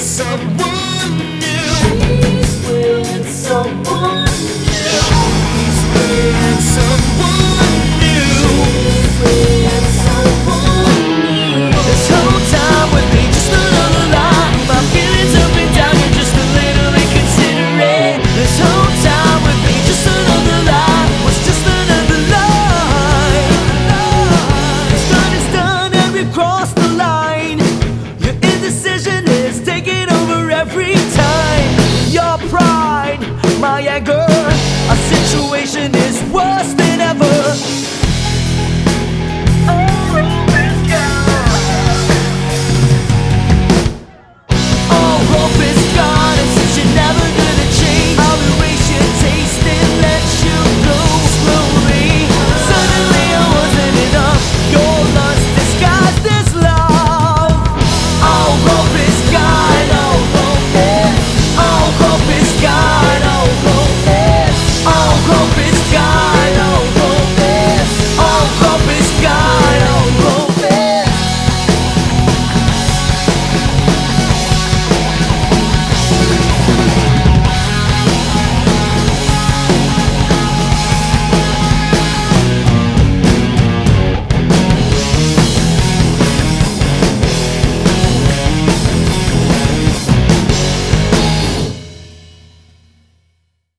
someone my situation